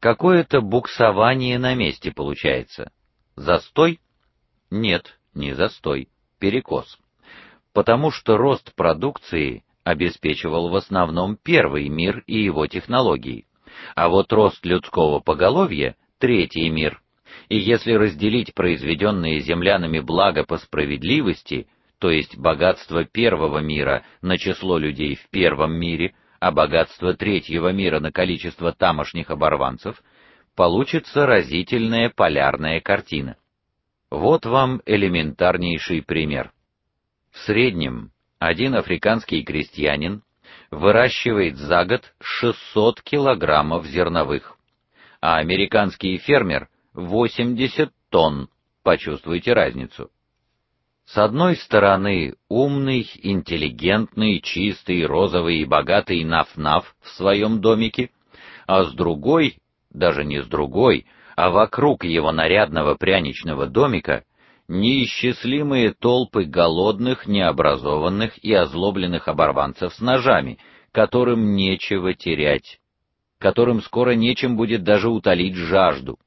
Какое-то буксование на месте получается. Застой? Нет, не застой, перекос. Потому что рост продукции обеспечивал в основном первый мир и его технологии, а вот рост людского поголовья третий мир. И если разделить произведенные землянами блага по справедливости, то есть богатство первого мира на число людей в первом мире, а богатство третьего мира на количество тамошних оборванцев, получится разительная полярная картина. Вот вам элементарнейший пример. В среднем один африканский крестьянин выращивает за год 600 килограммов зерновых, а американский фермер 80 тонн. Почувствуйте разницу. С одной стороны, умный, интеллигентный, чистый, розовый и богатый наф-наф в своем домике, а с другой, даже не с другой, а вокруг его нарядного пряничного домика неисчислимые толпы голодных, необразованных и озлобленных оборванцев с ножами, которым нечего терять, которым скоро нечем будет даже утолить жажду,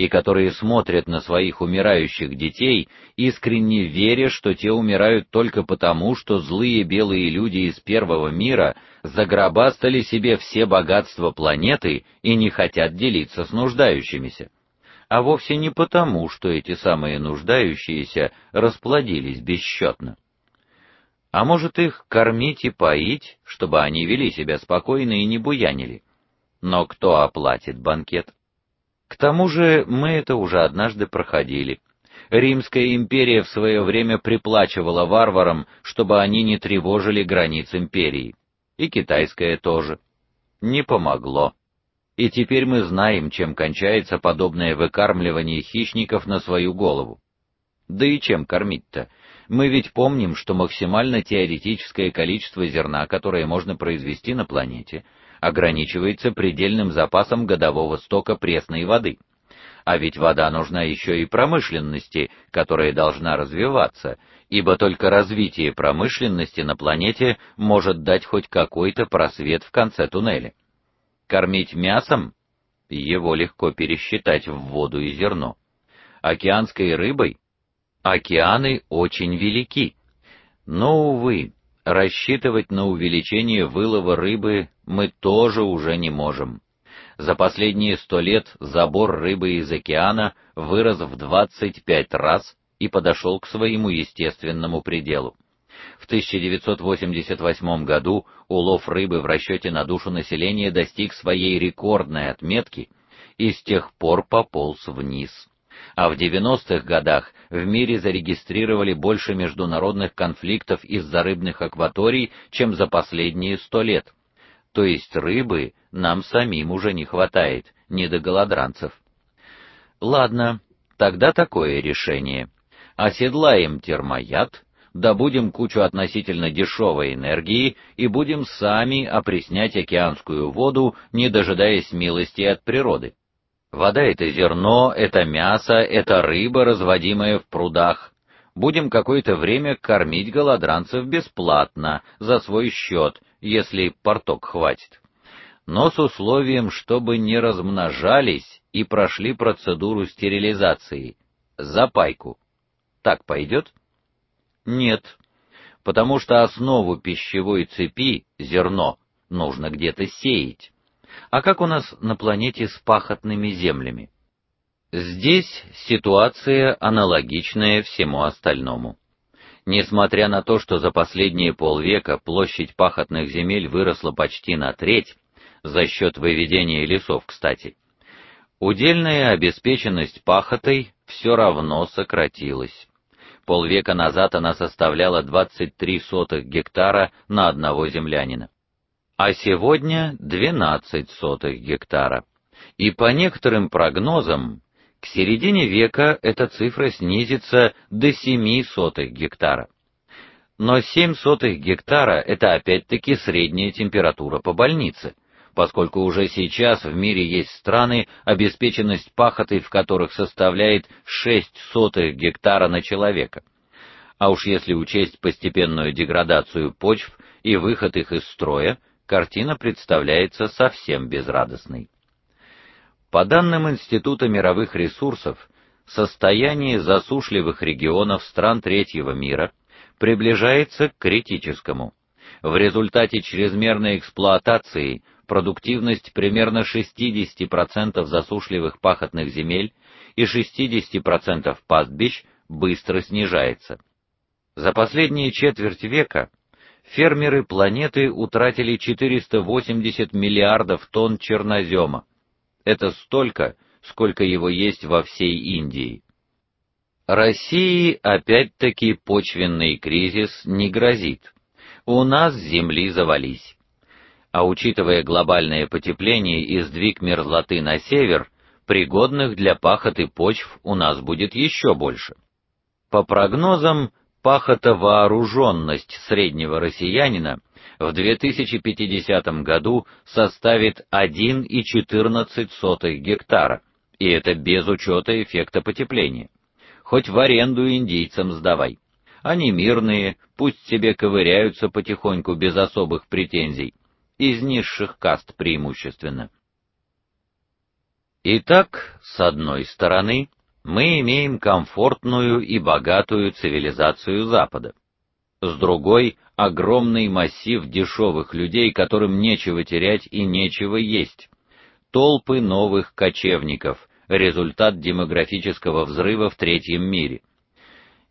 и которые смотрят на своих умирающих детей, искренне веря, что те умирают только потому, что злые белые люди из первого мира загробастали себе все богатства планеты и не хотят делиться с нуждающимися а вовсе не потому, что эти самые нуждающиеся расплодились бесчетно. А может их кормить и поить, чтобы они вели себя спокойно и не буянили. Но кто оплатит банкет? К тому же, мы это уже однажды проходили. Римская империя в свое время приплачивала варварам, чтобы они не тревожили границ империи, и китайская тоже. Не помогло и теперь мы знаем, чем кончается подобное выкармливание хищников на свою голову. Да и чем кормить-то? Мы ведь помним, что максимально теоретическое количество зерна, которое можно произвести на планете, ограничивается предельным запасом годового стока пресной воды. А ведь вода нужна еще и промышленности, которая должна развиваться, ибо только развитие промышленности на планете может дать хоть какой-то просвет в конце туннеля. Кормить мясом? Его легко пересчитать в воду и зерно. Океанской рыбой? Океаны очень велики. Но увы, рассчитывать на увеличение вылова рыбы мы тоже уже не можем. За последние сто лет забор рыбы из океана вырос в 25 раз и подошел к своему естественному пределу. В 1988 году улов рыбы в расчете на душу населения достиг своей рекордной отметки и с тех пор пополз вниз. А в 90-х годах в мире зарегистрировали больше международных конфликтов из-за рыбных акваторий, чем за последние сто лет. То есть рыбы нам самим уже не хватает, не до голодранцев. Ладно, тогда такое решение. Оседлаем термояд добудем кучу относительно дешевой энергии и будем сами опреснять океанскую воду, не дожидаясь милости от природы. Вода это зерно, это мясо, это рыба, разводимая в прудах. Будем какое-то время кормить голодранцев бесплатно за свой счет, если порток хватит. Но с условием, чтобы не размножались и прошли процедуру стерилизации. За пайку. Так пойдет? Нет, потому что основу пищевой цепи, зерно, нужно где-то сеять. А как у нас на планете с пахотными землями? Здесь ситуация аналогичная всему остальному. Несмотря на то, что за последние полвека площадь пахотных земель выросла почти на треть, за счет выведения лесов, кстати, удельная обеспеченность пахотой все равно сократилась. Полвека назад она составляла 23 сотых гектара на одного землянина. А сегодня 12 сотых гектара. И по некоторым прогнозам, к середине века эта цифра снизится до 7 сотых гектара. Но 7 сотых гектара это опять-таки средняя температура по больнице поскольку уже сейчас в мире есть страны, обеспеченность пахотой в которых составляет 6 сотых гектара на человека. А уж если учесть постепенную деградацию почв и выход их из строя, картина представляется совсем безрадостной. По данным Института мировых ресурсов, состояние засушливых регионов стран третьего мира приближается к критическому. В результате чрезмерной эксплуатации продуктивность примерно 60% засушливых пахотных земель и 60% пастбищ быстро снижается. За последние четверть века фермеры планеты утратили 480 миллиардов тонн чернозема. Это столько, сколько его есть во всей Индии. России опять-таки почвенный кризис не грозит. У нас земли завались. А учитывая глобальное потепление и сдвиг мерзлоты на север, пригодных для пахоты почв у нас будет еще больше. По прогнозам, пахотовооруженность среднего россиянина в 2050 году составит 1,14 гектара, и это без учета эффекта потепления. Хоть в аренду индейцам сдавай. Они мирные, пусть себе ковыряются потихоньку без особых претензий, из низших каст преимущественно. Итак, с одной стороны, мы имеем комфортную и богатую цивилизацию Запада. С другой огромный массив дешевых людей, которым нечего терять и нечего есть. Толпы новых кочевников, результат демографического взрыва в третьем мире.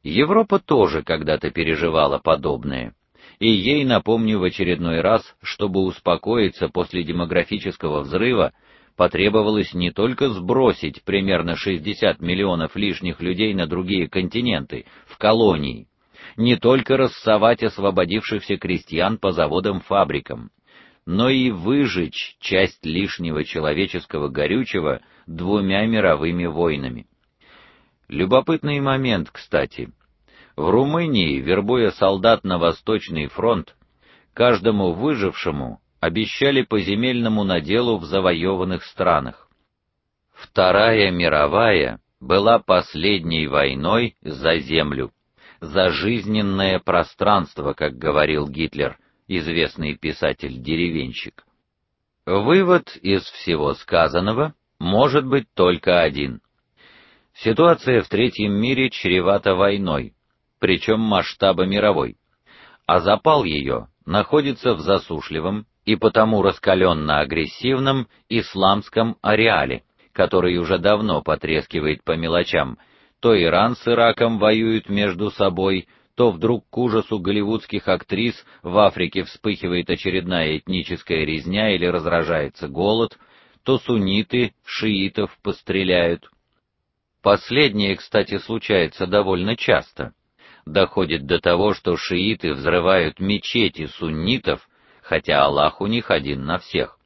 Европа тоже когда-то переживала подобное. И ей напомню в очередной раз, чтобы успокоиться после демографического взрыва, потребовалось не только сбросить примерно 60 миллионов лишних людей на другие континенты, в колонии, не только рассовать освободившихся крестьян по заводам-фабрикам, но и выжечь часть лишнего человеческого горючего двумя мировыми войнами. Любопытный момент, кстати. В Румынии, вербуя солдат на Восточный фронт, каждому выжившему обещали по земельному наделу в завоеванных странах. Вторая мировая была последней войной за землю, за жизненное пространство, как говорил Гитлер, известный писатель-деревенщик. Вывод из всего сказанного может быть только один. Ситуация в третьем мире чревата войной, причем масштаба мировой. А запал ее находится в засушливом, и потому раскаленно-агрессивном исламском ареале, который уже давно потрескивает по мелочам. То Иран с Ираком воюют между собой, то вдруг к ужасу голливудских актрис в Африке вспыхивает очередная этническая резня или разражается голод, то сунниты шиитов постреляют. Последнее, кстати, случается довольно часто. Доходит до того, что шииты взрывают мечети суннитов хотя Аллах у них один на всех.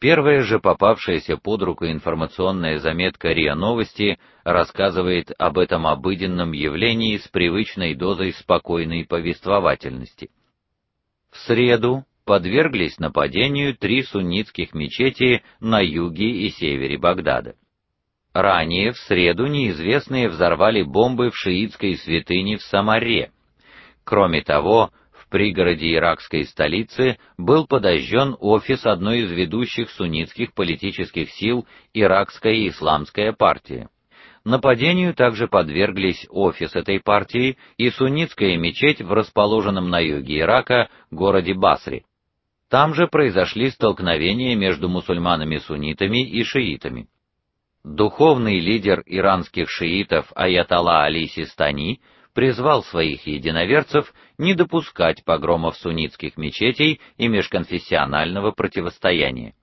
Первая же попавшаяся под руку информационная заметка РИА Новости рассказывает об этом обыденном явлении с привычной дозой спокойной повествовательности. В среду подверглись нападению три суннитских мечети на юге и севере Багдада. Ранее в среду неизвестные взорвали бомбы в шиитской святыне в Самаре. Кроме того, пригороде иракской столицы был подожжен офис одной из ведущих суннитских политических сил Иракская исламская партия. Нападению также подверглись офис этой партии и суннитская мечеть в расположенном на юге Ирака городе Басри. Там же произошли столкновения между мусульманами-суннитами и шиитами. Духовный лидер иранских шиитов Аятолла Али Систани призвал своих единоверцев не допускать погромов суннитских мечетей и межконфессионального противостояния.